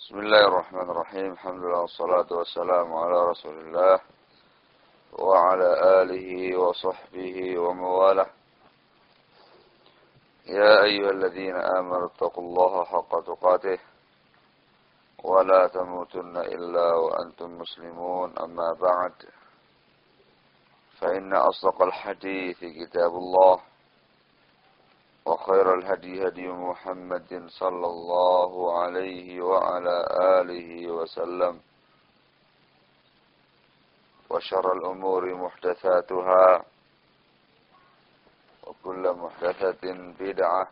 بسم الله الرحمن الرحيم. الحمد لله والصلاة والسلام على رسول الله وعلى آله وصحبه ومواله. يا أيها الذين آمنوا اتقوا الله حق تقاته ولا تموتن إلا وأنتم مسلمون. أما بعد فإن أصدق الحديث كتاب الله. وخير الهدي هدي محمد صلى الله عليه وعلى آله وسلم وشر الأمور محدثاتها وكل محدثة بدعة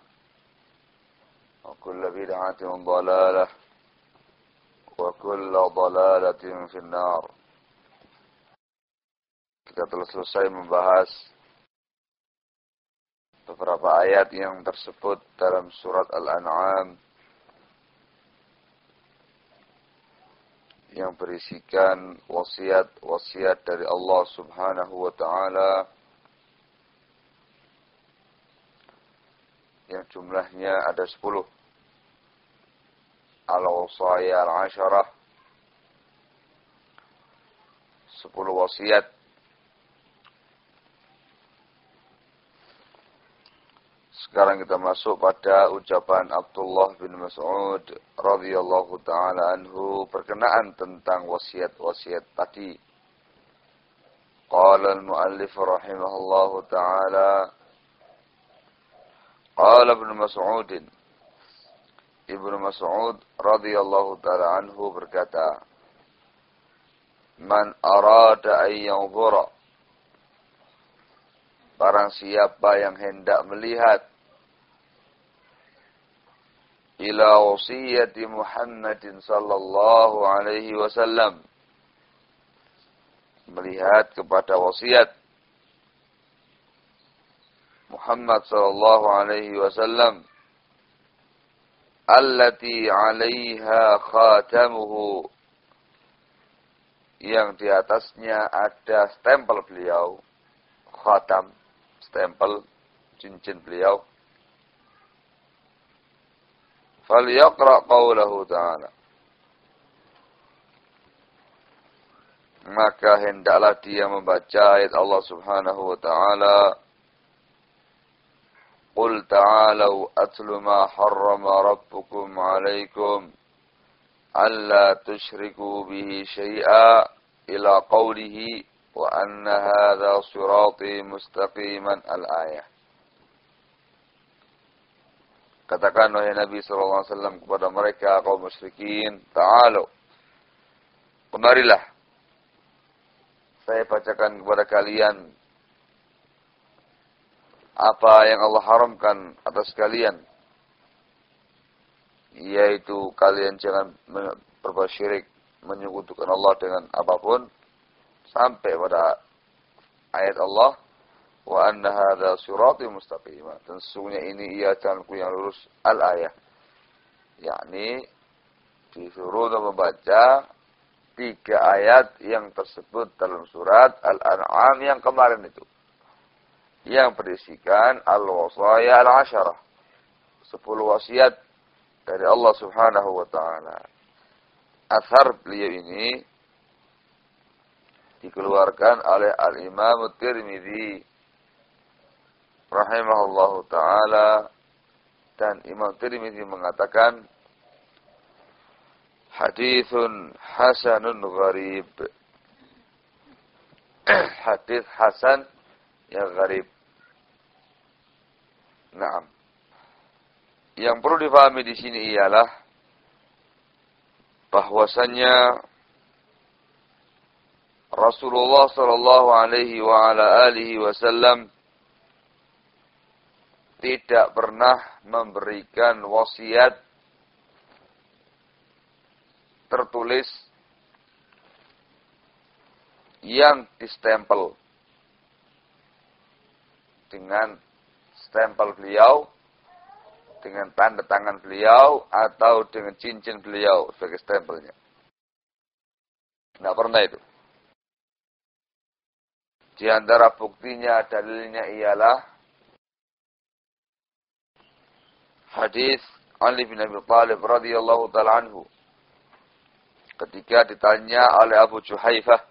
وكل بدعة ضلالة وكل ضلالة في النار. Kita telah selesai membahas beberapa ayat yang tersebut dalam surat Al-An'am yang berisikan wasiat-wasiat dari Allah Subhanahu wa taala yang jumlahnya ada 10 al-wasaya al-asharah 10 wasiat Sekarang kita masuk pada ucapan Abdullah bin Mas'ud radhiyallahu taala anhu berkenaan tentang wasiat-wasiat tadi. Qala al-muallif rahimahullahu taala Qala Ibnu Mas'ud Ibnu Mas'ud radhiyallahu taala anhu berkata Man arada an yanzura Barang siapa yang hendak melihat ila wasiyati Muhammadin sallallahu alaihi wasallam. Melihat kepada wasiat Muhammad sallallahu alaihi wasallam. Allati 'alaiha khatamuhu. Yang di atasnya ada stempel beliau. Khatam stempel cincin beliau falyaqra qawlahu ta'ala maka hendaklah dia membaca ayat Allah Subhanahu wa taala Qul ta'alu atlu ma harrama rabbukum 'alaykum alla tusyriku bihi syai'a ila qawlihi wa anna hadha sirati mustaqiman al-ayah Katakan oleh Nabi SAW kepada mereka kaum musyrikin, Ta'alu. Kemarilah. Saya bacakan kepada kalian apa yang Allah haramkan atas kalian. Yaitu kalian jangan berbuat syirik, menyekutukan Allah dengan apa pun. Sampai pada ayat Allah wa anna hadha sirati mustaqima. Dan sesungguhnya ini ia jalanku yang lurus. Al ayah yakni disuruh untuk membaca tiga ayat yang tersebut dalam surat al-an'am yang kemarin itu. Yang berisikan al-wasaya al-asyarah. Sepuluh wasiat dari Allah subhanahu wa ta'ala. Asar beliau ini dikeluarkan oleh al-imam tirmidzi rahimahullahu taala. Dan Imam Tirmizi mengatakan hadithun hasanun gharib. Hadis hasan yang gharib. Naam. Yang perlu difahami di sini ialah bahwasannya Rasulullah sallallahu alaihi wa ala alihi wasallam tidak pernah memberikan wasiat tertulis yang distempel dengan stempel beliau, dengan tanda tangan beliau, atau dengan cincin beliau sebagai stempelnya. Tidak pernah itu. Di antara buktinya, dalilnya ialah hadis Ali bin Abi Thalib radhiyallahu taala anhu. Ketika ditanya oleh Abu Juhaifah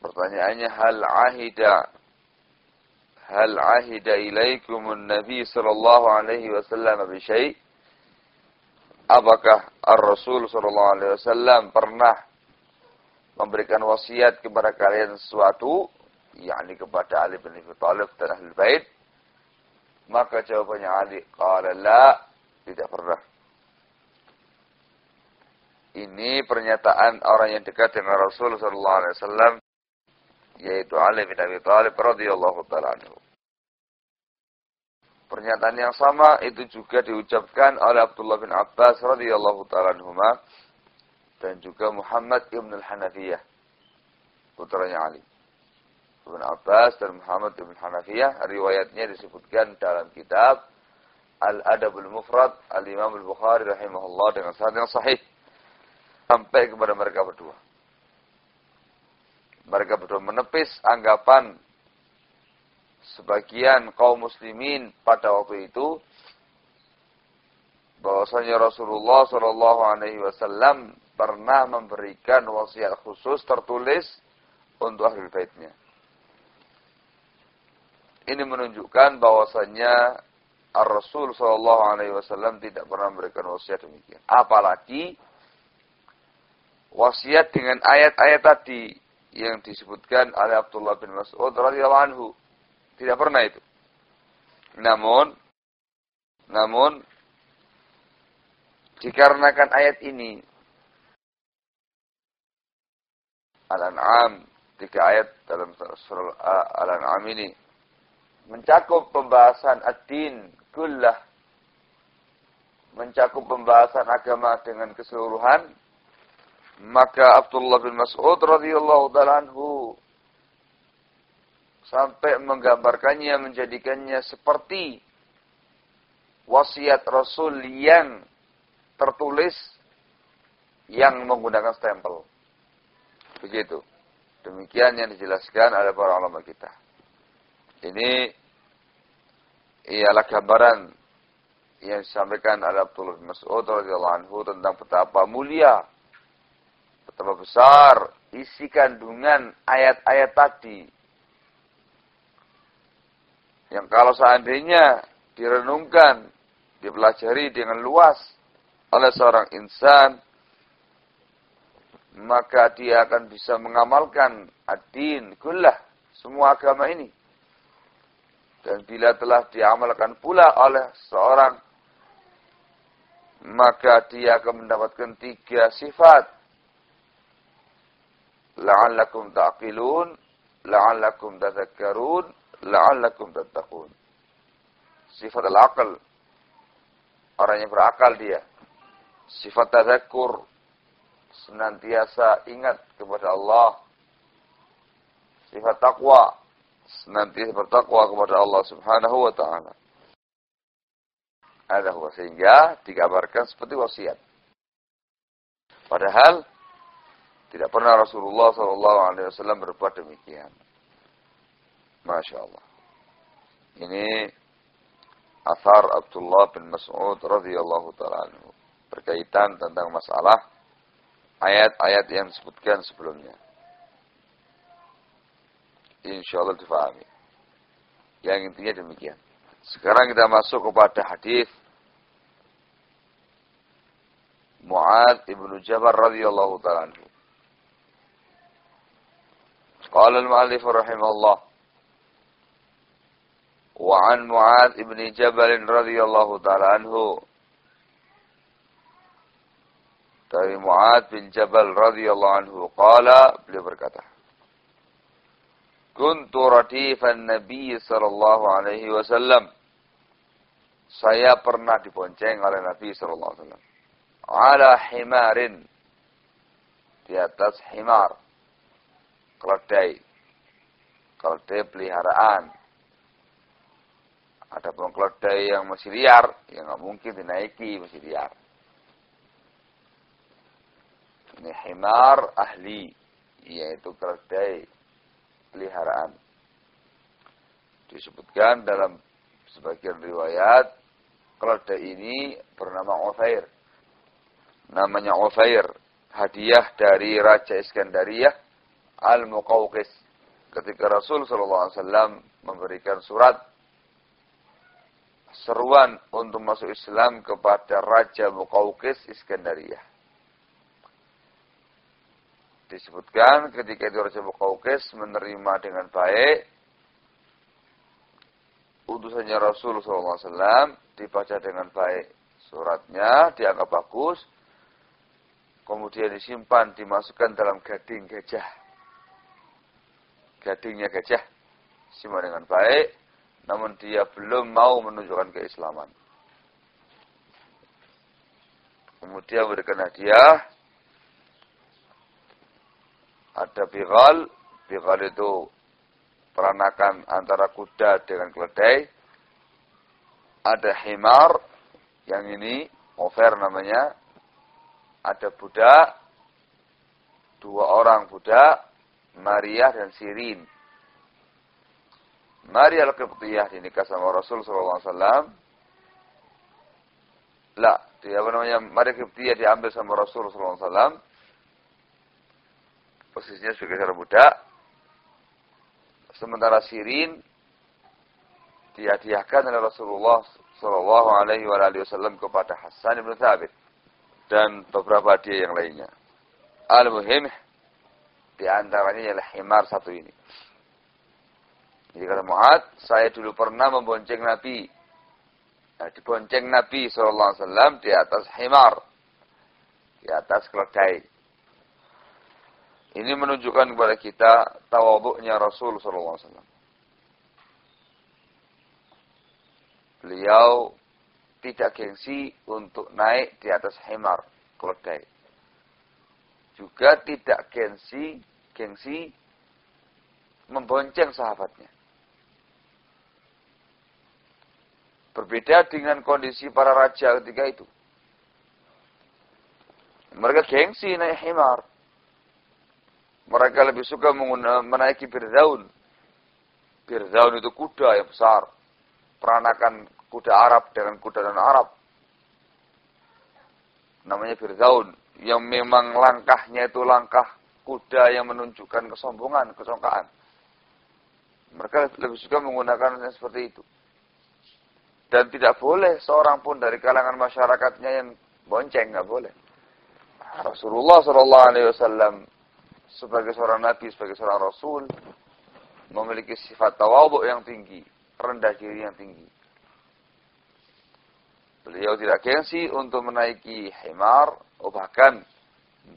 pertanyaannya hal ahida hal ahida ilaikumun nabi sallallahu alaihi wasallam bi syai' apakah Ar-Rasul sallallahu alaihi wasallam pernah memberikan wasiat kepada kalian sesuatu? Yakni kepada Ali bin Abi Thalib dan Ahlul Bait maka jawabannya Ali qala la tidak pernah ini pernyataan orang yang dekat dengan Rasul sallallahu alaihi wasallam yaitu Ali bin Abi Thalib radhiyallahu taala anhu. Pernyataan yang sama itu juga diucapkan oleh Abdullah bin Abbas radhiyallahu taala anhuma dan juga Muhammad ibn al-Hanafiyah putranya Ali. Ibn Abbas dan Muhammad ibn Hanafiyah riwayatnya disebutkan dalam kitab Al-Adabul Mufrad Al-Imam Al-Bukhari rahimahullah dengan sanad yang sahih sampai kepada mereka berdua. Mereka berdua menepis anggapan sebagian kaum muslimin pada waktu itu bahwasanya Rasulullah Shallallahu Alaihi Wasallam pernah memberikan wasiat khusus tertulis untuk ahli baitnya. Ini menunjukkan bahwasanya Ar-Rasul Shallallahu Alaihi Wasallam tidak pernah memberikan wasiat demikian. Apalagi wasiat dengan ayat-ayat tadi yang disebutkan oleh Abdullah bin Mas'ud radhiyallahu anhu. Tidak pernah itu. Namun namun dikarenakan ayat ini Al-An'am tiga ayat dalam surah Al-An'am ini mencakup pembahasan ad-din kullah mencakup pembahasan agama dengan keseluruhan maka Abdullah bin Mas'ud radhiyallahu taala anhu sampai menggambarkannya menjadikannya seperti wasiat Rasul yang tertulis yang menggunakan stempel. Begitu. Demikian yang dijelaskan oleh para ulama kita. Ini ialah gambaran yang disampaikan oleh Abdullah bin Mas'ud radhiyallahu anhu tentang betapa mulia betapa besar isi kandungan ayat-ayat tadi. Yang kalau seandainya direnungkan, dipelajari dengan luas oleh seorang insan, maka dia akan bisa mengamalkan ad-din semua agama ini. Dan bila telah diamalkan pula oleh seorang, maka dia akan mendapatkan tiga sifat la'allakum ta'qilun, la'allakum tadhakkarun, la'allakum tattaqun. Sifat al-aql. Orang yang berakal dia. Sifat tadhakkur. Senantiasa ingat kepada Allah. Sifat taqwa. Senantiasa bertakwa kepada Allah subhanahu wa ta'ala. Ada sehingga dikabarkan seperti wasiat. Padahal tidak pernah Rasulullah SAW berbuat demikian. Masya Allah. Ini asar Abdullah bin Mas'ud radhiyallahu taala berkaitan tentang masalah ayat-ayat yang disebutkan sebelumnya. Insya Allah difahami. Yang intinya demikian. Sekarang kita masuk kepada hadis Mu'ad ibnu Jabal radhiyallahu taala anhu. Qala al-mu'allif rahimahullah wa an Mu'ad ibni Jabal radhiyallahu taala anhu dari Mu'ad bin Jabal radhiyallahu anhu qala beliau berkata Kuntu radifan Nabi sallallahu alaihi wasallam saya pernah dibonceng oleh Nabi sallallahu alaihi wasallam ala himarin di atas himar keledai. Keledai peliharaan. Ada pun keledai yang masih liar, yang nggak mungkin dinaiki, masih liar. Ini himar ahli, yaitu keledai peliharaan. Disebutkan dalam sebagian riwayat, keledai ini bernama Ofair. Namanya Ofair. hadiah dari Raja Iskandariyah Al-Muqawqis. Ketika Rasul SAW memberikan surat seruan untuk masuk Islam kepada Raja Muqawqis Iskandariyah. Disebutkan ketika itu Raja Muqawqis menerima dengan baik utusannya Rasul SAW dibaca dengan baik suratnya, dianggap bagus, kemudian disimpan, dimasukkan dalam gading gajah. Gadingnya gajah, simpan dengan baik, namun dia belum mau menunjukkan keislaman. Kemudian berikan hadiah, ada bigal, bigal itu peranakan antara kuda dengan keledai. Ada himar, yang ini over namanya. Ada budak, dua orang budak, Maria dan Sirin. Maria al-Qibtiyah dinikah sama Rasul SAW. Lah, dia apa namanya, Maria al-Qibtiyah diambil sama Rasul SAW. Posisinya sebagai seorang budak. Sementara Sirin dihadiahkan oleh Rasulullah Shallallahu Alaihi Wasallam kepada Hasan bin Thabit dan beberapa dia yang lainnya. Al-muhim di antaranya ialah himar satu ini. Jadi kata Mu'ad, saya dulu pernah membonceng Nabi. Nah, dibonceng Nabi SAW di atas himar. Di atas keledai. Ini menunjukkan kepada kita tawaduknya Rasul wasallam. Beliau tidak gengsi untuk naik di atas hemar keledai. Juga tidak gengsi gengsi membonceng sahabatnya. Berbeda dengan kondisi para raja ketika itu. Mereka gengsi naik himar. Mereka lebih suka menaiki birzaun. Birzaun itu kuda yang besar. Peranakan kuda Arab dengan kuda non Arab. Namanya birzaun. Yang memang langkahnya itu langkah kuda yang menunjukkan kesombongan, kesongkaan. Mereka lebih suka menggunakan seperti itu. Dan tidak boleh seorang pun dari kalangan masyarakatnya yang bonceng, nggak boleh. Rasulullah Wasallam sebagai seorang nabi, sebagai seorang rasul, memiliki sifat tawaduk yang tinggi, rendah diri yang tinggi. Beliau tidak gengsi untuk menaiki himar, oh bahkan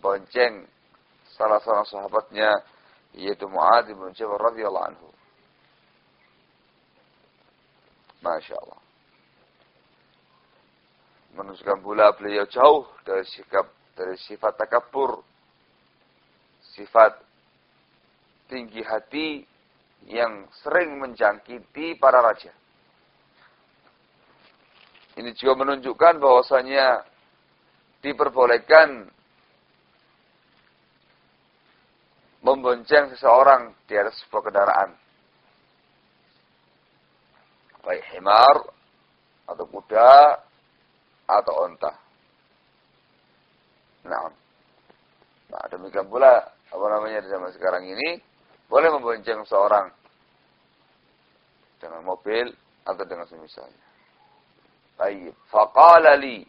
bonceng salah seorang sahabatnya, yaitu Mu'ad bin Jabal radhiyallahu anhu. Masya Allah. Menunjukkan pula beliau jauh dari sikap, dari sifat takabur, sifat tinggi hati yang sering menjangkiti para raja. Ini juga menunjukkan bahwasanya diperbolehkan membonceng seseorang di atas sebuah kendaraan. Baik himar, atau kuda, atau onta. Nah, nah demikian pula apa namanya di zaman sekarang ini boleh membonceng seorang dengan mobil atau dengan semisalnya. Baik, faqala li.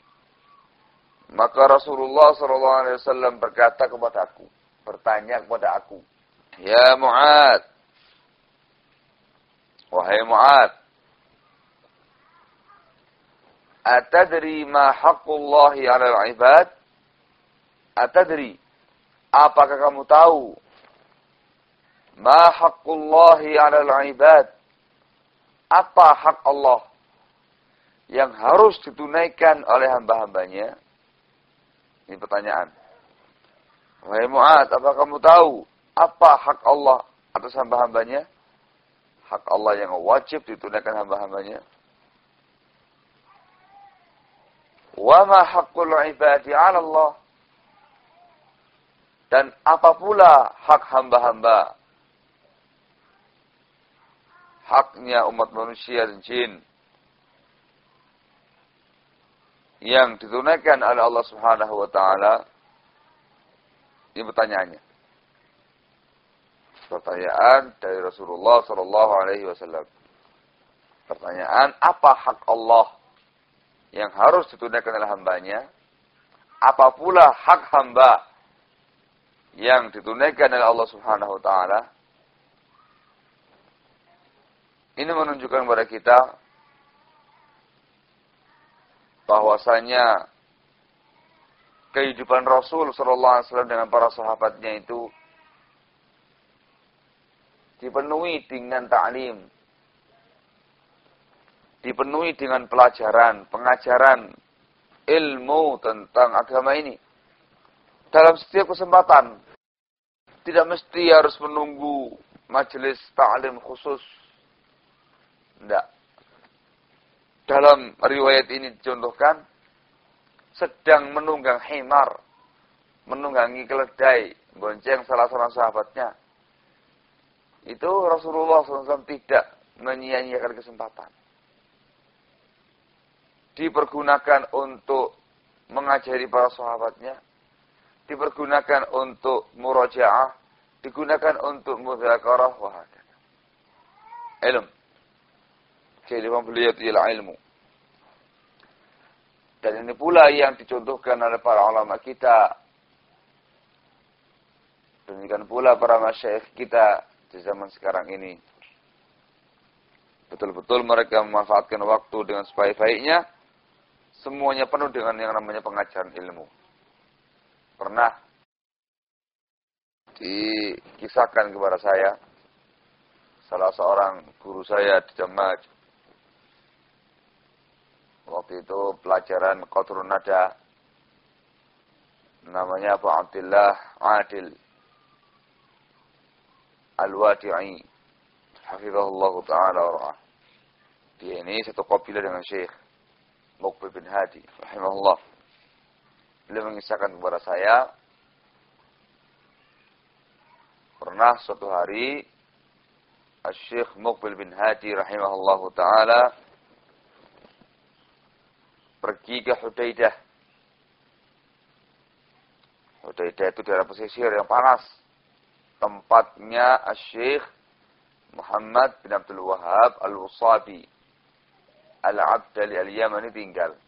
Maka Rasulullah sallallahu alaihi wasallam berkata kepada aku, bertanya kepada aku, "Ya Mu'ad, wahai Mu'ad, atadri ma haqqullahi 'alal 'ibad?" Atadri Apakah kamu tahu ma haqqullahi 'alal 'ibad? Apa hak Allah yang harus ditunaikan oleh hamba-hambanya? Ini pertanyaan. Wahai Mu'ad, apa kamu tahu apa hak Allah atas hamba-hambanya? Hak Allah yang wajib ditunaikan hamba-hambanya. Wa ma haqqul ibadi 'ala Allah? Dan apa pula hak hamba-hamba? Haknya umat manusia dan jin. Yang ditunaikan oleh Allah subhanahu wa ta'ala. Ini pertanyaannya. Pertanyaan dari Rasulullah Sallallahu Alaihi Wasallam. Pertanyaan, apa hak Allah yang harus ditunaikan oleh hambanya? Apa pula hak hamba yang ditunaikan oleh Allah Subhanahu Wa Taala? Ini menunjukkan kepada kita bahwasanya kehidupan Rasul Sallallahu Alaihi Wasallam dengan para sahabatnya itu dipenuhi dengan ta'lim, dipenuhi dengan pelajaran, pengajaran ilmu tentang agama ini. Dalam setiap kesempatan, tidak mesti harus menunggu majelis ta'lim khusus. Tidak. Dalam riwayat ini dicontohkan, sedang menunggang himar, menunggangi keledai, bonceng salah seorang sahabatnya. Itu Rasulullah SAW tidak menyia-nyiakan kesempatan dipergunakan untuk mengajari para sahabatnya, dipergunakan untuk murajaah, digunakan untuk mudzakarah wa hakana. Ilm. Kehidupan beliau itu ialah ilmu. Dan ini pula yang dicontohkan oleh para ulama kita. Demikian pula para masyayikh kita di zaman sekarang ini. Betul-betul mereka memanfaatkan waktu dengan sebaik-baiknya semuanya penuh dengan yang namanya pengajaran ilmu. Pernah dikisahkan kepada saya salah seorang guru saya di Jamaj. Waktu itu pelajaran Qatrun Nada namanya Abu Abdullah Adil Al-Wadi'i hafizahullah taala wa Dia ini satu kabilah dengan Syekh Muqbil bin Hadi rahimahullah. Beliau mengisahkan kepada saya pernah suatu hari Syekh Muqbil bin Hadi rahimahullah taala pergi ke Hudaidah. Hudaidah itu daerah pesisir yang panas. Tempatnya Syekh Muhammad bin Abdul Wahab Al-Usabi Al-Abdali Al-Yamani tinggal.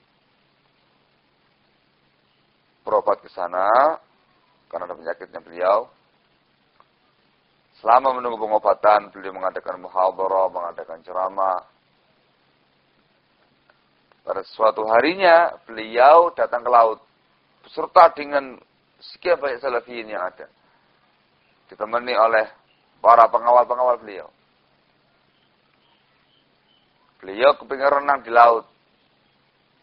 Berobat ke sana karena ada penyakitnya beliau. Selama menunggu pengobatan, beliau mengadakan muhadarah, mengadakan ceramah. Pada suatu harinya, beliau datang ke laut. Beserta dengan sekian banyak salafiyin yang ada. Ditemani oleh para pengawal-pengawal beliau. Beliau kepingin renang di laut.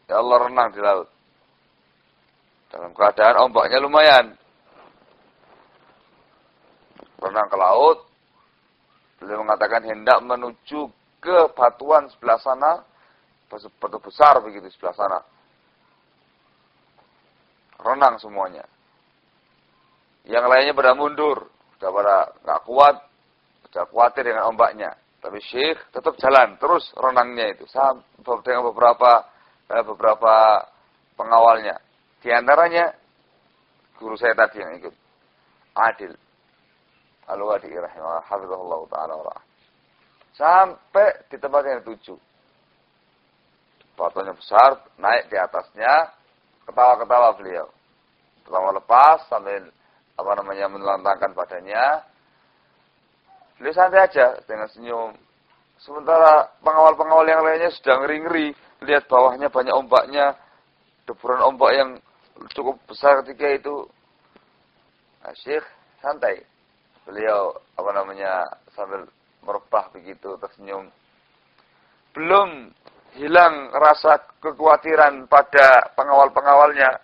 Ya Allah renang di laut. Dalam keadaan ombaknya lumayan. Renang ke laut. Beliau mengatakan hendak menuju ke batuan sebelah sana. Batu besar begitu sebelah sana. Renang semuanya. Yang lainnya pada mundur. Sudah pada nggak kuat. Sudah khawatir dengan ombaknya. Tapi Syekh tetap jalan terus renangnya itu sampai dengan beberapa eh, beberapa pengawalnya. Di antaranya guru saya tadi yang ikut Adil Al-Wadi rahimahullah hafizahullah taala Sampai di tempat yang tujuh. Batunya besar, naik di atasnya, ketawa-ketawa beliau. Pertama lepas sambil apa namanya melantangkan badannya, Beliau santai aja dengan senyum. Sementara pengawal-pengawal yang lainnya sedang ngeri-ngeri. Lihat bawahnya banyak ombaknya. Deburan ombak yang cukup besar ketika itu. Nah, Syekh santai. Beliau apa namanya sambil merebah begitu tersenyum. Belum hilang rasa kekhawatiran pada pengawal-pengawalnya.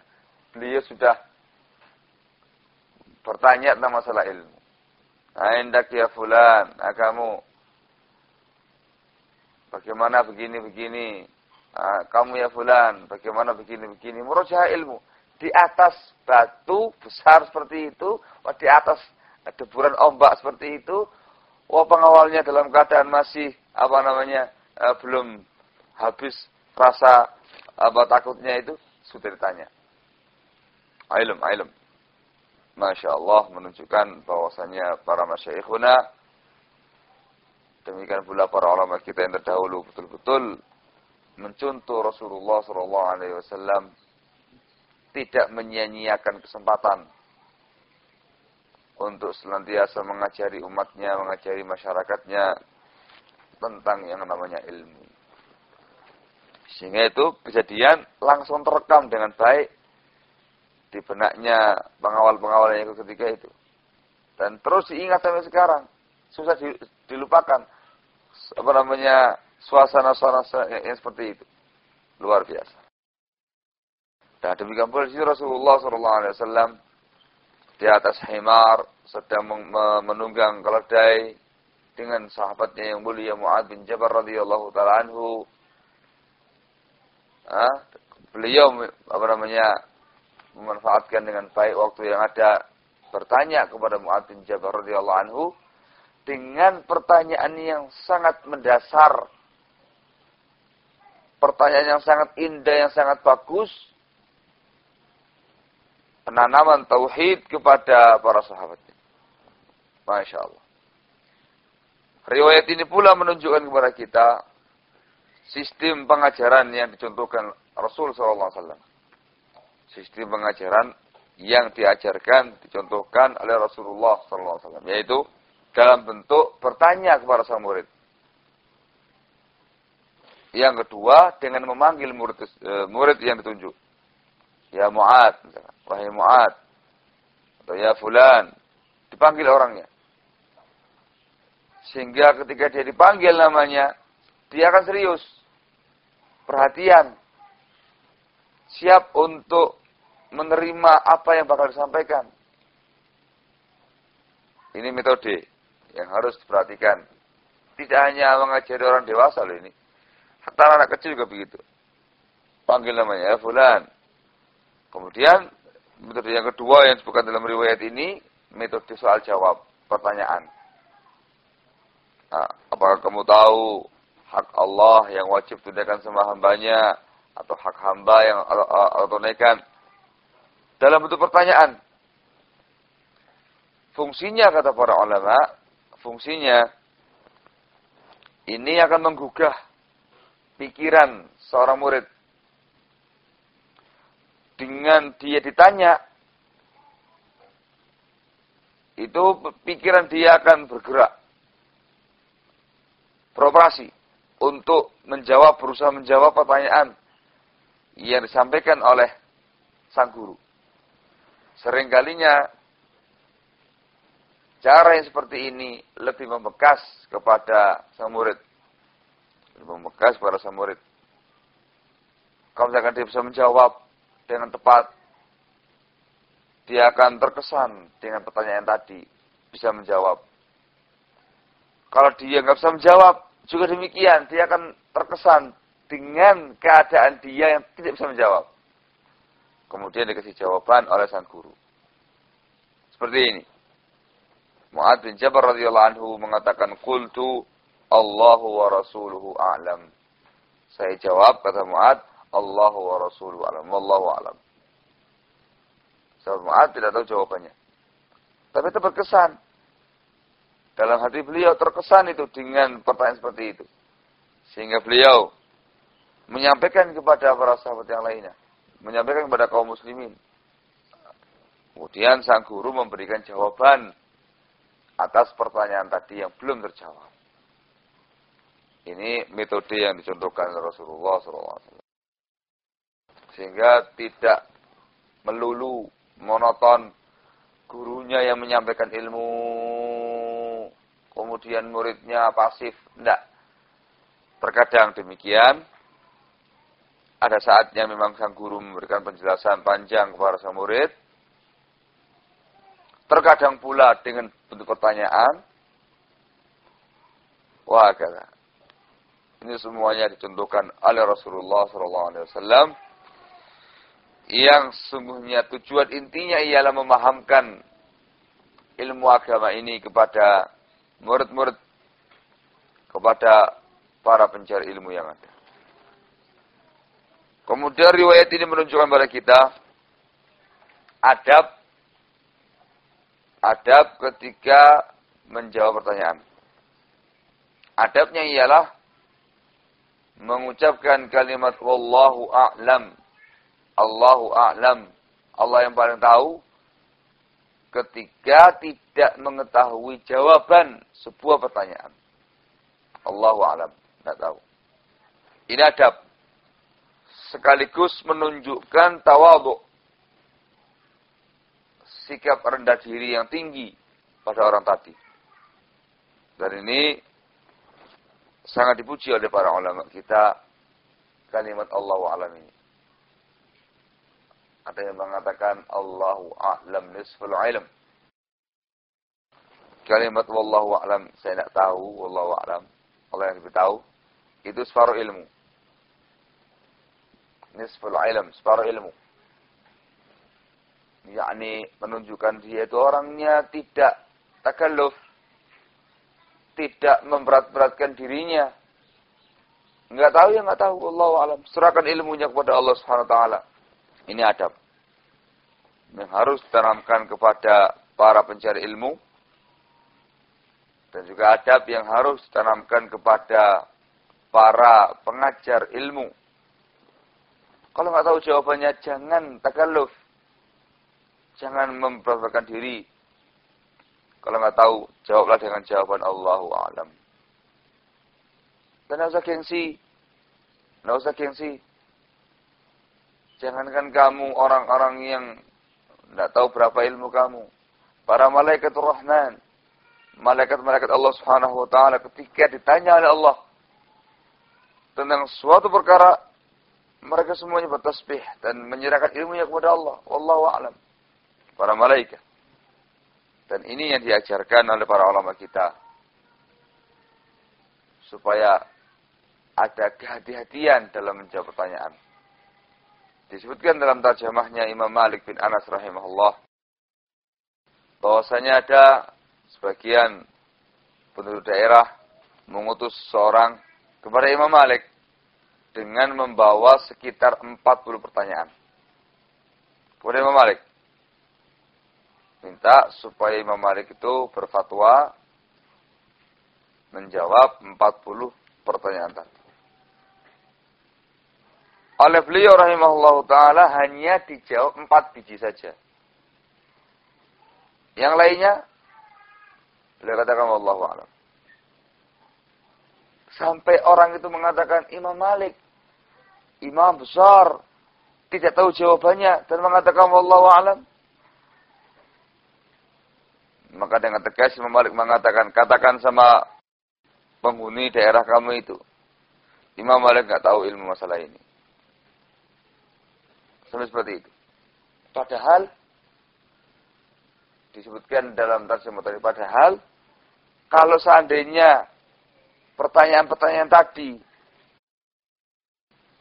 Beliau sudah bertanya tentang masalah ilmu. Aindak ya fulan, nah kamu bagaimana begini-begini. Nah, kamu ya fulan, bagaimana begini-begini. Murojaah ilmu. Di atas batu besar seperti itu, di atas deburan ombak seperti itu, wah pengawalnya dalam keadaan masih apa namanya eh, belum habis rasa apa takutnya itu sudah ditanya. Ilm, ilm. Masya Allah menunjukkan bahwasanya para masyaikhuna demikian pula para ulama kita yang terdahulu betul-betul mencontoh Rasulullah Wasallam tidak menyia-nyiakan kesempatan untuk senantiasa mengajari umatnya, mengajari masyarakatnya tentang yang namanya ilmu. Sehingga itu kejadian langsung terekam dengan baik di benaknya pengawal-pengawal yang ketika itu. Dan terus diingat sampai sekarang. Susah dilupakan. Apa namanya suasana-suasana yang seperti itu. Luar biasa. Dan demikian pula di Rasulullah SAW di atas himar sedang menunggang keledai dengan sahabatnya yang mulia Muad bin Jabal radhiyallahu taala anhu. Ah, beliau apa namanya memanfaatkan dengan baik waktu yang ada bertanya kepada Muad bin Jabal radhiyallahu anhu dengan pertanyaan yang sangat mendasar. Pertanyaan yang sangat indah, yang sangat bagus. Penanaman tauhid kepada para sahabatnya. Masya Allah. Riwayat ini pula menunjukkan kepada kita sistem pengajaran yang dicontohkan Rasul SAW. Sistem pengajaran yang diajarkan, dicontohkan oleh Rasulullah SAW. Yaitu dalam bentuk bertanya kepada sang murid. Yang kedua, dengan memanggil murid, e, murid yang ditunjuk. Ya Mu'ad, wahai Mu'ad. Atau ya Fulan. Dipanggil orangnya. Sehingga ketika dia dipanggil namanya, dia akan serius. Perhatian. Siap untuk menerima apa yang bakal disampaikan. Ini metode yang harus diperhatikan. Tidak hanya mengajari orang dewasa loh ini. Hatta anak kecil juga begitu. Panggil namanya, ya fulan. Kemudian, metode yang kedua yang disebutkan dalam riwayat ini, metode soal jawab, pertanyaan. Nah, apakah kamu tahu hak Allah yang wajib tunaikan sama hambanya atau hak hamba yang Allah tunaikan? Dalam bentuk pertanyaan. Fungsinya kata para ulama, fungsinya ini akan menggugah pikiran seorang murid. Dengan dia ditanya, itu pikiran dia akan bergerak beroperasi untuk menjawab, berusaha menjawab pertanyaan yang disampaikan oleh sang guru. Seringkalinya cara yang seperti ini lebih membekas kepada sang murid. Lebih membekas kepada sang murid. Kalau misalkan dia bisa menjawab dengan tepat, dia akan terkesan dengan pertanyaan tadi, bisa menjawab. Kalau dia nggak bisa menjawab, juga demikian, dia akan terkesan dengan keadaan dia yang tidak bisa menjawab. Kemudian dikasih jawaban oleh sang guru. Seperti ini. Mu'ad bin Jabal radhiyallahu anhu mengatakan, "Qultu Allahu wa rasuluhu a'lam." Saya jawab kata Mu'ad, Allahu wa rasuluhu a'lam. Wallahu a'lam. Sahabat Mu'ad tidak tahu jawabannya. Tapi itu berkesan. Dalam hati beliau terkesan itu dengan pertanyaan seperti itu. Sehingga beliau menyampaikan kepada para sahabat yang lainnya. Menyampaikan kepada kaum muslimin. Kemudian sang guru memberikan jawaban atas pertanyaan tadi yang belum terjawab. Ini metode yang dicontohkan Rasulullah SAW. Sehingga tidak melulu monoton gurunya yang menyampaikan ilmu kemudian muridnya pasif. Tidak. Terkadang demikian. Ada saatnya memang sang guru memberikan penjelasan panjang kepada sang murid. Terkadang pula dengan bentuk pertanyaan. Wah, kata. Ini semuanya dicontohkan oleh Rasulullah SAW yang sungguhnya tujuan intinya ialah memahamkan ilmu agama ini kepada murid-murid kepada para pencari ilmu yang ada. Kemudian riwayat ini menunjukkan kepada kita adab adab ketika menjawab pertanyaan. Adabnya ialah mengucapkan kalimat wallahu a'lam. Allahu a'lam. Allah yang paling tahu ketika tidak mengetahui jawaban sebuah pertanyaan. Allahu a'lam. Tidak tahu. Ini adab. Sekaligus menunjukkan tawaduk. Sikap rendah diri yang tinggi pada orang tadi. Dan ini sangat dipuji oleh para ulama kita kalimat Allah a'lam ini. Ada yang mengatakan Allahu a'lam nisful ilm. Kalimat wallahu a'lam saya tidak tahu, wallahu a'lam. Allah yang lebih tahu. Itu separuh ilmu. Nisful ilm, separuh ilmu. yakni menunjukkan dia itu orangnya tidak takalluf tidak memberat-beratkan dirinya. Enggak tahu ya enggak tahu. Allah alam. Serahkan ilmunya kepada Allah Subhanahu wa taala. Ini adab. Yang harus ditanamkan kepada para pencari ilmu. Dan juga adab yang harus ditanamkan kepada para pengajar ilmu. Kalau nggak tahu jawabannya, jangan takalluf. Jangan memberatkan diri. Kalau nggak tahu, jawablah dengan jawaban Allahu a'lam. Dan nggak usah gengsi. Nggak usah gengsi. Jangankan kamu orang-orang yang tidak tahu berapa ilmu kamu. Para malaikat rahman. Malaikat-malaikat Allah subhanahu wa ta'ala ketika ditanya oleh Allah. Tentang suatu perkara. Mereka semuanya bertasbih. Dan menyerahkan ilmunya kepada Allah. Wallahu a'lam. Para malaikat. Dan ini yang diajarkan oleh para ulama kita. Supaya ada kehati-hatian dalam menjawab pertanyaan. Disebutkan dalam terjemahnya Imam Malik bin Anas rahimahullah. bahwasanya ada sebagian penduduk daerah mengutus seorang kepada Imam Malik dengan membawa sekitar 40 pertanyaan. Kepada Imam Malik minta supaya Imam Malik itu berfatwa menjawab 40 pertanyaan tadi. Oleh beliau rahimahullah ta'ala hanya dijawab 4 biji saja. Yang lainnya, beliau katakan Allah alam. Sampai orang itu mengatakan Imam Malik, Imam besar, tidak tahu jawabannya dan mengatakan Allah alam. Maka dengan tegas Imam Malik mengatakan, katakan sama penghuni daerah kamu itu. Imam Malik nggak tahu ilmu masalah ini. Sampai seperti itu. Padahal disebutkan dalam terjemah tadi padahal kalau seandainya pertanyaan-pertanyaan tadi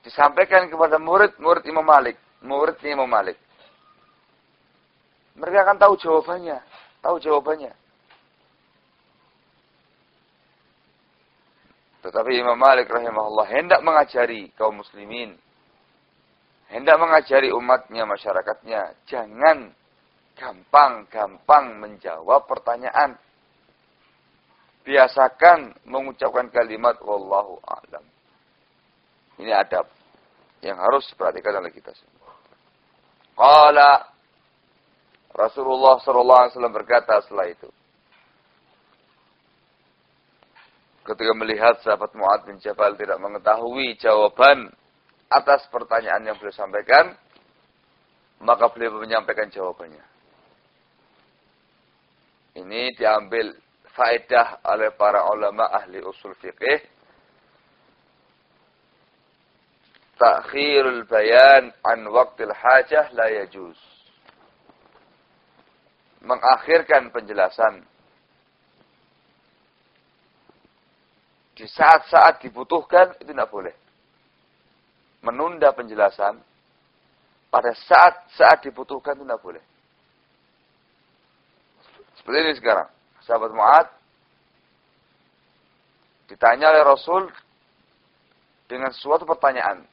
disampaikan kepada murid-murid Imam Malik, murid Imam Malik. Mereka akan tahu jawabannya. Tahu jawabannya. Tetapi Imam Malik rahimahullah hendak mengajari kaum muslimin. Hendak mengajari umatnya, masyarakatnya. Jangan gampang-gampang menjawab pertanyaan. Biasakan mengucapkan kalimat Wallahu a'lam. Ini adab yang harus diperhatikan oleh kita semua. Qala Rasulullah SAW berkata setelah itu. Ketika melihat sahabat Mu'ad bin Jabal tidak mengetahui jawaban atas pertanyaan yang beliau sampaikan, maka beliau menyampaikan jawabannya. Ini diambil faedah oleh para ulama ahli usul fiqih. Takhirul bayan an waktil hajah la yajuz mengakhirkan penjelasan di saat-saat dibutuhkan itu tidak boleh. Menunda penjelasan pada saat-saat dibutuhkan itu tidak boleh. Seperti ini sekarang. Sahabat Mu'ad ditanya oleh Rasul dengan suatu pertanyaan.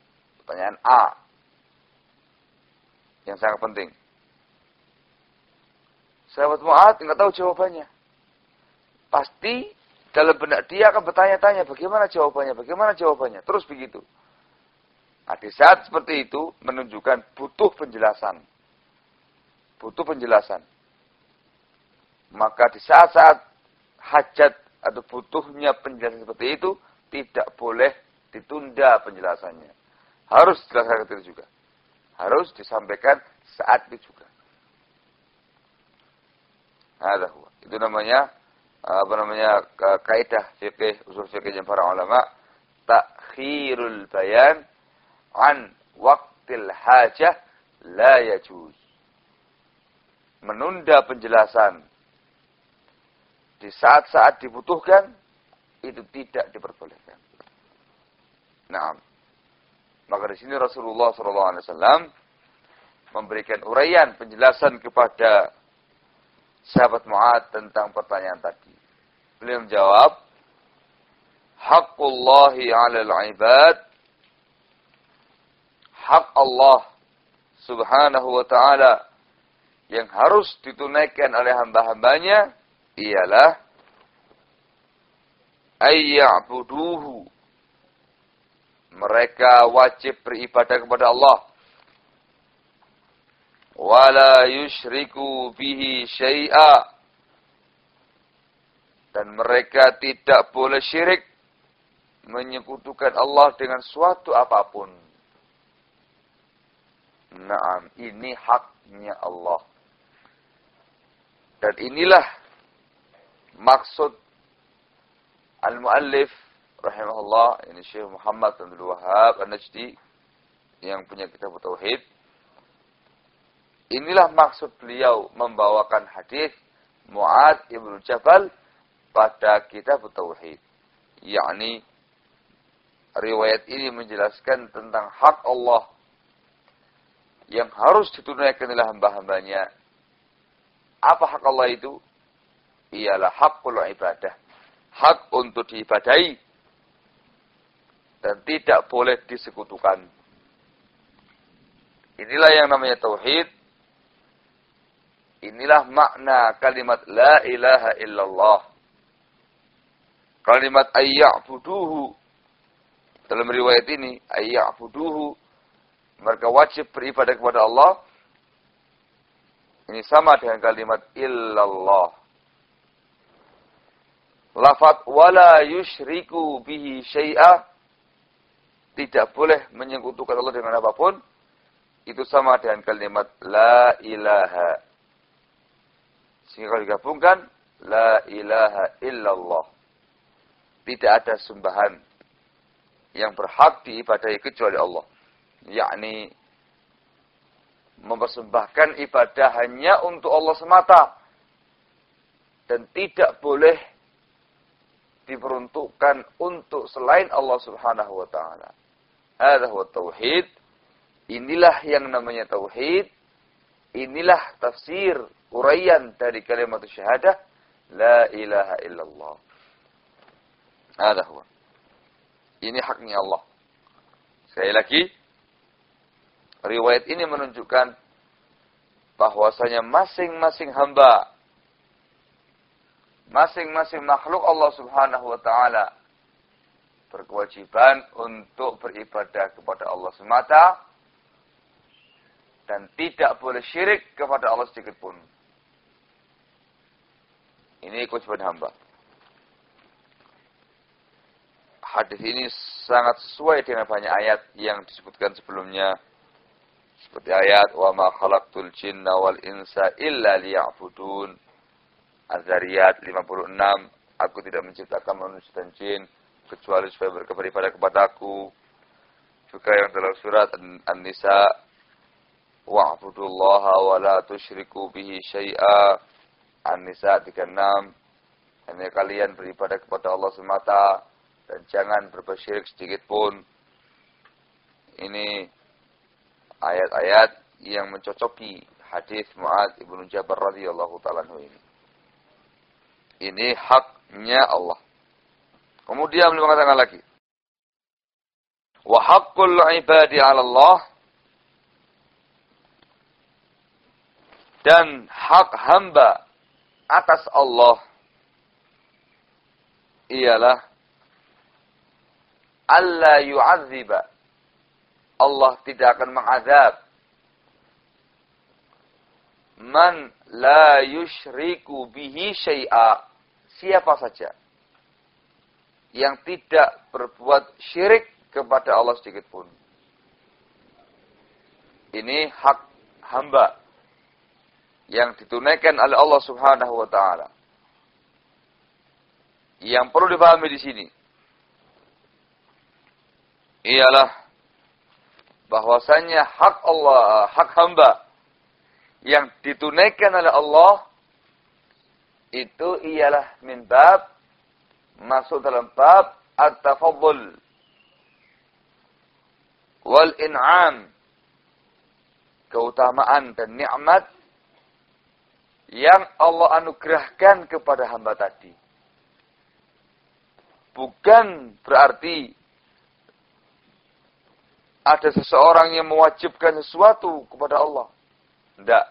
Pertanyaan A. Yang sangat penting. Sahabat Mu'ad nggak tahu jawabannya. Pasti dalam benak dia akan bertanya-tanya bagaimana jawabannya, bagaimana jawabannya. Terus begitu. Nah, di saat seperti itu menunjukkan butuh penjelasan. Butuh penjelasan. Maka di saat-saat hajat atau butuhnya penjelasan seperti itu, tidak boleh ditunda penjelasannya. Harus dijelaskan itu juga. Harus disampaikan saat itu juga. Ada Itu namanya apa namanya kaidah fikih usul fikih para ulama takhirul bayan an waktil hajah la yajuz. Menunda penjelasan di saat-saat dibutuhkan itu tidak diperbolehkan. Nah, maka di sini Rasulullah SAW memberikan uraian penjelasan kepada sahabat Mu'ad tentang pertanyaan tadi. Beliau menjawab, Haqqullahi 'alal 'ibad hak Allah Subhanahu wa taala yang harus ditunaikan oleh hamba-hambanya ialah ayya'buduhu. Mereka wajib beribadah kepada Allah. Wala yushriku bihi syai'a. Dan mereka tidak boleh syirik menyekutukan Allah dengan suatu apa pun. Naam, ini haknya Allah. Dan inilah maksud al-muallif rahimahullah ini Syekh Muhammad Abdul Wahab An-Najdi yang punya kitab tauhid. Inilah maksud beliau membawakan hadis Muad ibnu Jabal pada kitab tauhid. Yakni riwayat ini menjelaskan tentang hak Allah yang harus ditunaikan oleh hamba-hambanya. Apa hak Allah itu? ialah hakul ibadah. Hak untuk diibadahi. Dan tidak boleh disekutukan. Inilah yang namanya tauhid. Inilah makna kalimat la ilaha illallah. Kalimat ayya'buduhu. Dalam riwayat ini, ayya'buduhu. Mereka wajib beribadah kepada Allah. Ini sama dengan kalimat illallah. Lafat wala yushriku bihi syai'a tidak boleh menyekutukan Allah dengan apa pun. Itu sama dengan kalimat la ilaha. Sehingga kalau digabungkan la ilaha illallah. Tidak ada sembahan yang berhak diibadahi kecuali Allah. Yakni mempersembahkan ibadah hanya untuk Allah semata dan tidak boleh diperuntukkan untuk selain Allah Subhanahu wa taala. Hadza tauhid. Inilah yang namanya tauhid. Inilah tafsir uraian dari kalimat syahadah la ilaha illallah. Hadza. Ini haknya Allah. Sekali lagi riwayat ini menunjukkan bahwasanya masing-masing hamba masing-masing makhluk Allah Subhanahu wa taala berkewajiban untuk beribadah kepada Allah semata dan tidak boleh syirik kepada Allah sedikit pun. Ini kewajiban hamba. Hadis ini sangat sesuai dengan banyak ayat yang disebutkan sebelumnya. Seperti ayat wa ma khalaqtul jinna wal insa illa liya'budun Az-Zariyat 56, aku tidak menciptakan manusia dan jin kecuali supaya berkepada kepadaku. Juga yang dalam surat An-Nisa, wa'budullaha wa la tusyriku bihi syai'a. An-Nisa 36, hanya kalian beribadah kepada Allah semata dan jangan berbuat sedikit pun. Ini ayat-ayat yang mencocoki hadis Muad ibnu Jabal radhiyallahu taala ini. Ini haknya Allah. Kemudian beliau mengatakan lagi. Wa ibadi 'ala Allah dan hak hamba atas Allah ialah Allah yu'adziba. Allah tidak akan mengazab man la yushriku bihi syai'a. Siapa saja yang tidak berbuat syirik kepada Allah sedikit pun. Ini hak hamba yang ditunaikan oleh Allah Subhanahu wa taala. Yang perlu dipahami di sini ialah bahwasanya hak Allah, hak hamba yang ditunaikan oleh Allah itu ialah min bab masuk dalam bab at-tafaddul wal in'am keutamaan dan nikmat yang Allah anugerahkan kepada hamba tadi. Bukan berarti ada seseorang yang mewajibkan sesuatu kepada Allah. Tidak.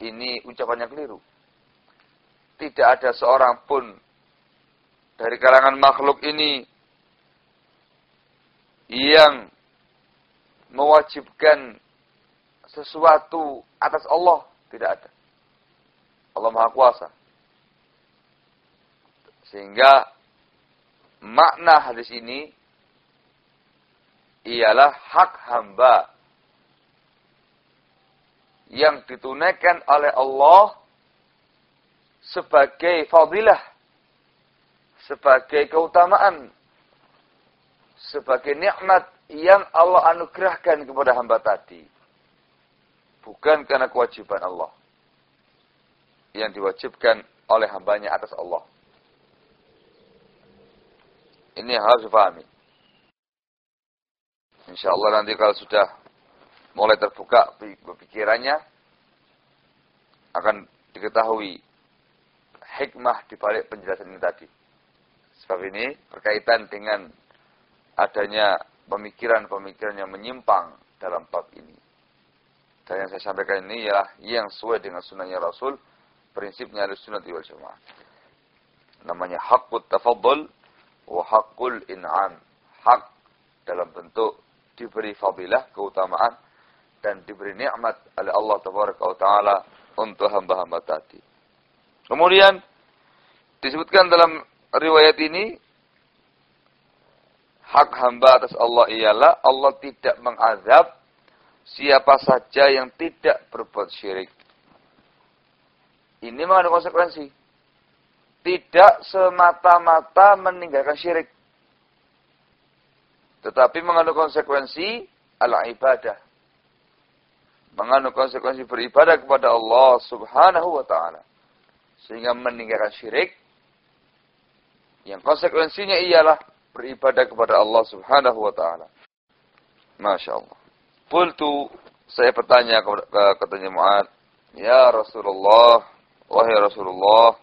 Ini ucapannya keliru. Tidak ada seorang pun dari kalangan makhluk ini yang mewajibkan sesuatu atas Allah. Tidak ada. Allah Maha Kuasa. Sehingga makna hadis ini ialah hak hamba yang ditunaikan oleh Allah sebagai fadilah, sebagai keutamaan, sebagai nikmat yang Allah anugerahkan kepada hamba tadi. Bukan karena kewajiban Allah. Yang diwajibkan oleh hambanya atas Allah. Ini harus dipahami. Insya Allah nanti kalau sudah mulai terbuka pikirannya akan diketahui hikmah di balik penjelasan ini tadi. Sebab ini berkaitan dengan adanya pemikiran-pemikiran yang menyimpang dalam bab ini. Dan yang saya sampaikan ini ialah yang sesuai dengan sunnahnya Rasul, prinsipnya harus sunnah wal jamaah. Namanya hakut tafaddul wa hakul in'am. Hak dalam bentuk diberi fadilah, keutamaan, dan diberi nikmat oleh Allah Taala untuk hamba-hamba tadi. Kemudian disebutkan dalam riwayat ini hak hamba atas Allah ialah Allah tidak mengazab siapa saja yang tidak berbuat syirik. Ini mengandung konsekuensi. Tidak semata-mata meninggalkan syirik. Tetapi mengandung konsekuensi ala ibadah mengandung konsekuensi beribadah kepada Allah Subhanahu wa taala. Sehingga meninggalkan syirik yang konsekuensinya ialah beribadah kepada Allah Subhanahu wa taala. Masya Allah. Qultu saya bertanya kepada katanya Mu'ad, "Ya Rasulullah, wahai Rasulullah,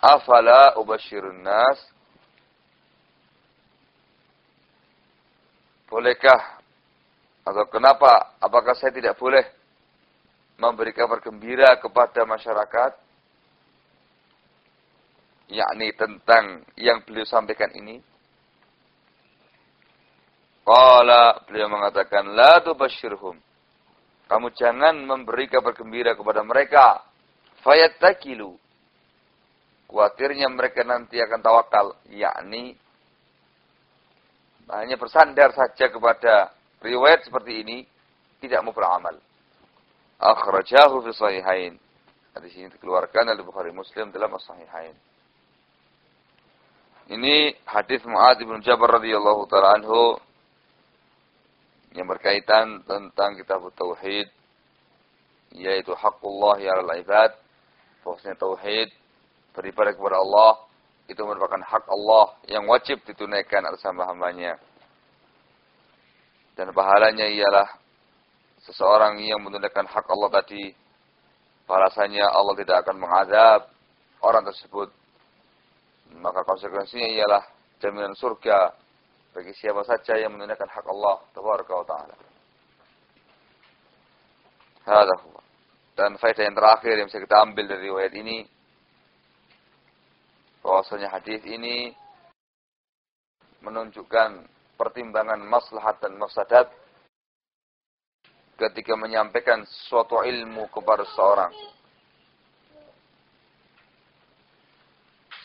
afala ubashirun nas?" Bolehkah atau kenapa? Apakah saya tidak boleh memberi kabar gembira kepada masyarakat? Yakni tentang yang beliau sampaikan ini. Qala beliau mengatakan la tubashshirhum. Kamu jangan memberi kabar gembira kepada mereka. Fayattakilu. Kuatirnya mereka nanti akan tawakal, yakni hanya bersandar saja kepada riwayat seperti ini tidak mau beramal. Akhrajahu fi sahihain. Hadis ini dikeluarkan oleh Bukhari Muslim dalam sahihain. Ini hadis Mu'ad bin Jabal radhiyallahu taala anhu yang berkaitan tentang kitab tauhid yaitu haqqullah ya al ibad bahwasanya tauhid beribadah kepada Allah itu merupakan hak Allah yang wajib ditunaikan atas hamba-hambanya. Dan pahalanya ialah seseorang yang menunaikan hak Allah tadi, balasannya Allah tidak akan mengazab orang tersebut. Maka konsekuensinya ialah jaminan surga bagi siapa saja yang menunaikan hak Allah tabaraka wa taala. Dan faedah yang terakhir yang bisa kita ambil dari riwayat ini bahwasanya hadis ini menunjukkan pertimbangan maslahat dan mafsadat ketika menyampaikan suatu ilmu kepada seorang.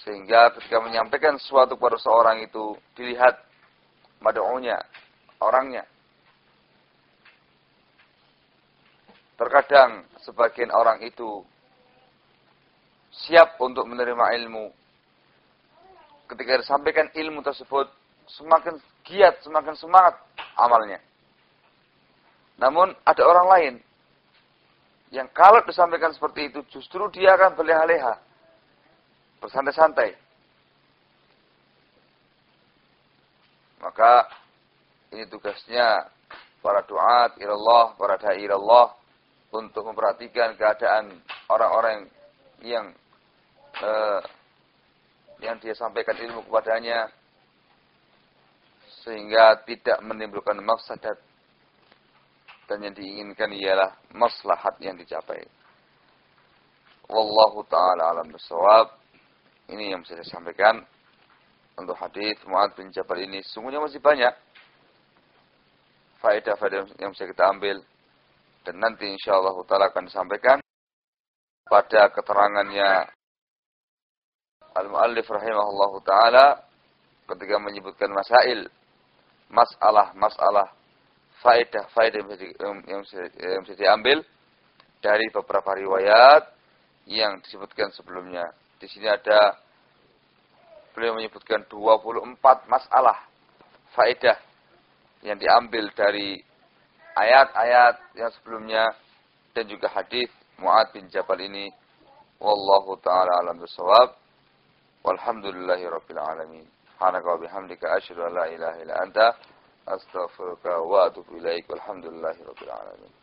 Sehingga ketika menyampaikan sesuatu kepada seorang itu dilihat mad'unya, orangnya. Terkadang sebagian orang itu siap untuk menerima ilmu. Ketika disampaikan ilmu tersebut, semakin giat, semakin semangat amalnya. Namun ada orang lain yang kalau disampaikan seperti itu justru dia akan berleha-leha. Bersantai-santai. Maka ini tugasnya para duat ilallah, para da'i ilallah untuk memperhatikan keadaan orang-orang yang uh, yang dia sampaikan ilmu kepadanya sehingga tidak menimbulkan mafsadat dan yang diinginkan ialah maslahat yang dicapai. Wallahu taala alam bisawab. Ini yang bisa saya sampaikan untuk hadis Muad bin Jabal ini. Sungguhnya masih banyak faedah-faedah yang bisa kita ambil dan nanti insya Allah Taala akan disampaikan pada keterangannya Al-Muallif rahimahullah Ta'ala ketika menyebutkan masail masalah-masalah faedah-faedah yang, yang, yang bisa diambil dari beberapa riwayat yang disebutkan sebelumnya. Di sini ada beliau menyebutkan 24 masalah faedah yang diambil dari ayat-ayat yang sebelumnya dan juga hadis Mu'ad bin Jabal ini wallahu taala alam bisawab والحمد لله رب العالمين. سبحانك وبحمدك أشهد أن لا إله إلا أنت أستغفرك وأتوب إليك والحمد لله رب العالمين.